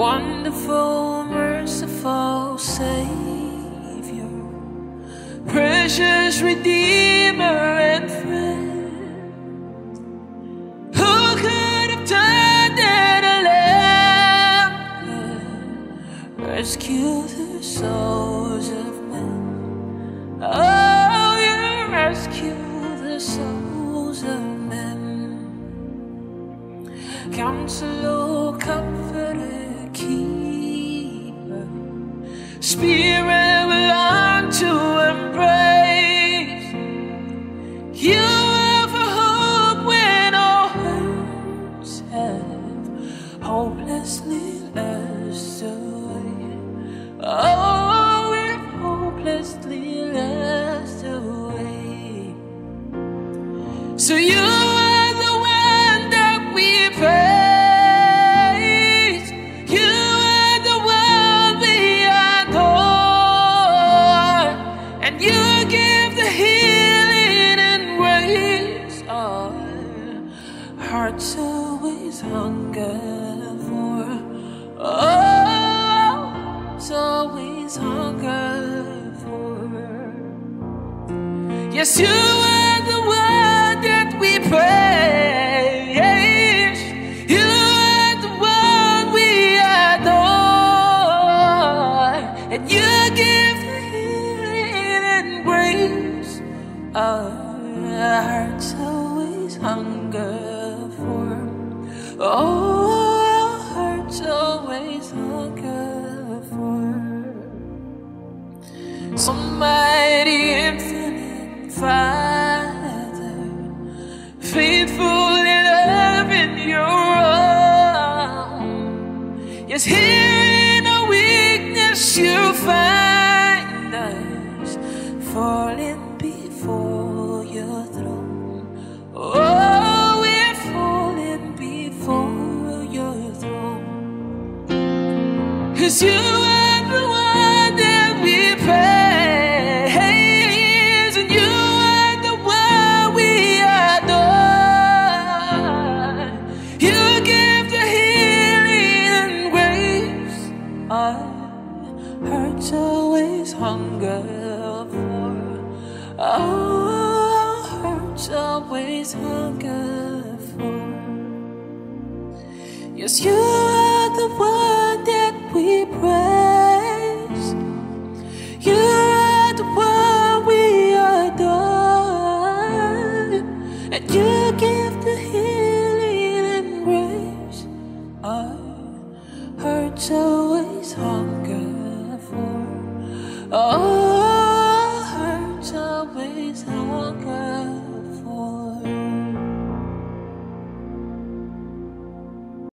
Wonderful, merciful Savior, precious Redeemer and friend. Who could have turned in a lamb rescue the souls of men? Oh, you rescue the souls of men. Counselor, comforter, spirit belong to embrace. You hope when all hopelessly lost away. Oh, hopelessly lost away. So you hearts always hunger for. Oh, it's always hunger for. Yes, you are the one that we praise. You are the one we adore. And you give the healing and grace. Our hearts always hunger for. Oh, our hearts always hunger for. Somebody infinite Father, faithful in loving your own. Yes, here in our weakness you find Cause you are the one that we praise, and you are the one we adore. You give the healing grace our hearts always hunger for. Our hearts always hunger for. Yes, you hearts always hunger for. Oh, Our hearts always hunger